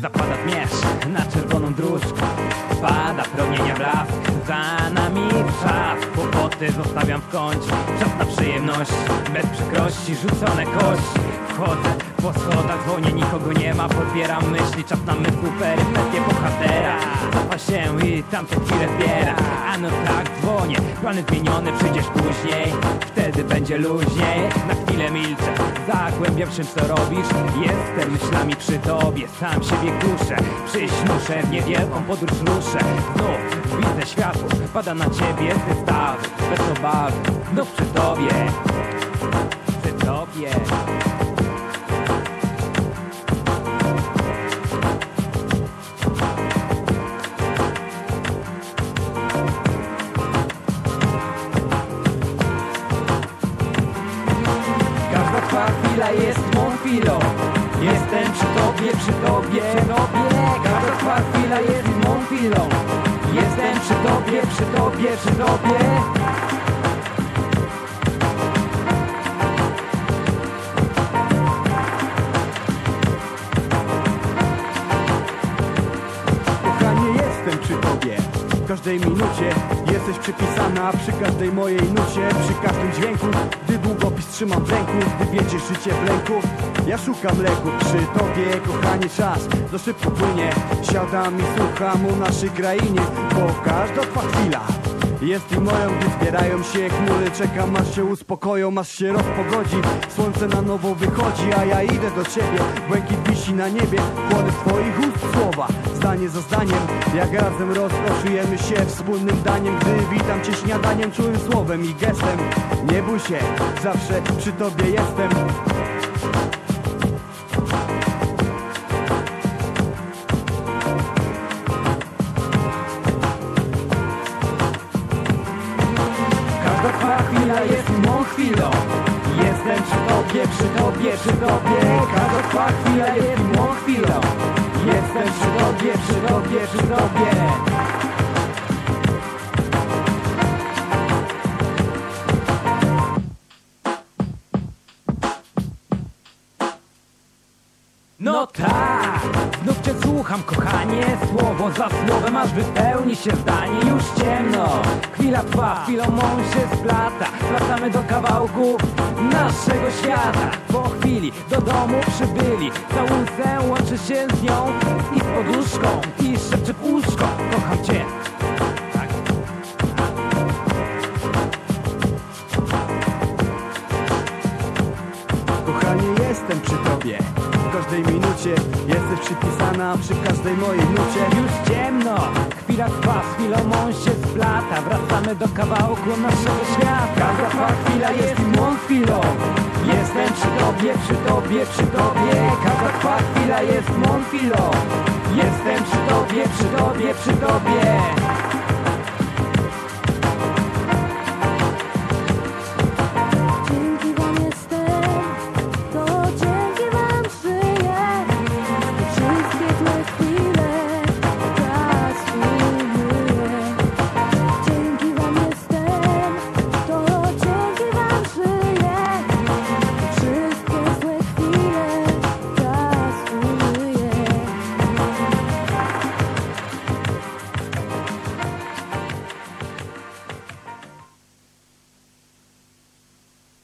Zapada zmierzch na czerwoną dróżkę. Pada promienia blask Za nami czas. Kłopoty zostawiam w kącie Czas na przyjemność. Bez przykrości rzucone kości. Wchodzę po schodach Dzwonię, nikogo nie ma. Podbieram myśli Czas na mysł perypetie bohatera. Cofa się i tamte chwile zbiera. A no tak Plany zmienione Przyjdziesz później. Wtedy będzie luźniej. Na chwilę milczę. Zagłębiam się co robisz. Jestem myślami przy tobie. Sam siebie kuszę. Przyjść muszę W niewielką podróż ruszę. Znów widzę światło. Pada na ciebie. Wystawy Bez obawy. Znów przy tobie. Przy tobie Każda chwila jest mą chwilą Jestem przy tobie, przy tobie, przy tobie. Każda chwila jest mą chwilą Jestem przy tobie, przy tobie, przy tobie. Kochanie, jestem przy tobie każdej minucie. Jesteś przypisana Przy każdej mojej nucie. Przy każdym dźwięku Gdy długopis trzymam w ręku Gdy wiedziesz życie w lęku. Ja szukam leku przy tobie Kochanie, czas za szybko płynie. Siadam i słucham o naszej krainie. Bo każda twa chwila jest i moją, gdy zbierają się chmury. Czekam aż się uspokoją, aż się rozpogodzi. Słońce na nowo wychodzi, a ja idę do ciebie. Błękit wisi na niebie, płony twoich ust słowa. Zdanie za zdaniem, jak razem rozkoszujemy się wspólnym daniem. Gdy witam cię śniadaniem, czułym słowem i gestem. Nie bój się, zawsze przy tobie jestem chwila jest mą chwilą. Jestem przy tobie, przy tobie, przy tobie. Każda chwila jest mą chwilą. Jestem przy tobie, przy tobie, przy tobie No tak, znów cię słucham kochanie Słowo za słowem, aż wypełni się zdanie. Już ciemno, chwila trwa, chwilą mą się splata. Wracamy do kawałków naszego świata. Po chwili do domu przybyli. Całusem łączy się z nią I z poduszką, i szepcze w Kochanie, jestem przy tobie. W każdej minucie jesteś przypisana Przy każdej mojej nucie Już ciemno, chwila trwa, z chwilą mą się splata. Wracamy do kawałku naszego świata. Każda twa chwila jest mą chwilą. Jestem przy tobie, przy tobie, przy tobie. Każda twa chwila jest mą chwilą. Jestem przy tobie, przy tobie, przy tobie